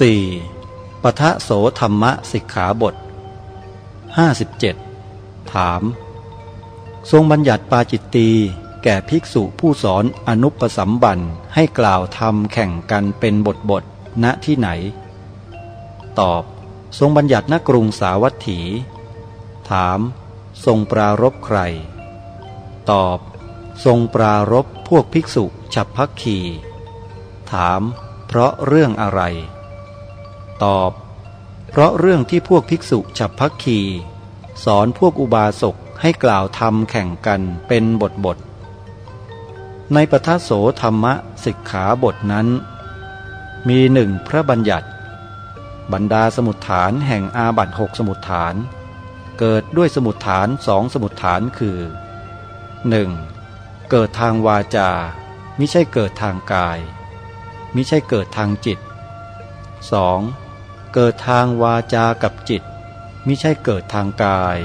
4. ปทะโสธรรมะสิกขาบท 57 ถาม ทรงบัญญัติปาจิตตีแก่ภิกษุผู้สอนอนุปสัมบันให้กล่าวธรรมแข่งกันเป็นบทบทณที่ไหน ตอบ ทรงบัญญัติณกรุงสาวัตถี ถาม ทรงปรารบใคร ตอบ ทรงปรารบพวกภิกษุฉับพักขีถาม เพราะเรื่องอะไร ตอบ เพราะเรื่องที่พวกภิกษุฉับพักขีสอนพวกอุบาสกให้กล่าวธรรมแข่งกันเป็นบทบท ในปทัสโสธรรมะสิกขาบทนั้น มีหนึ่งพระบัญญัติ บรรดาสมุดฐานแห่งอาบัตหกสมุดฐาน เกิดด้วยสมุดฐานสองสมุดฐานคือ 1. เกิดทางวาจามิใช่เกิดทางกาย มิใช่เกิดทางจิต 2. เกิดทางวาจากับจิต มิใช่เกิดทางกาย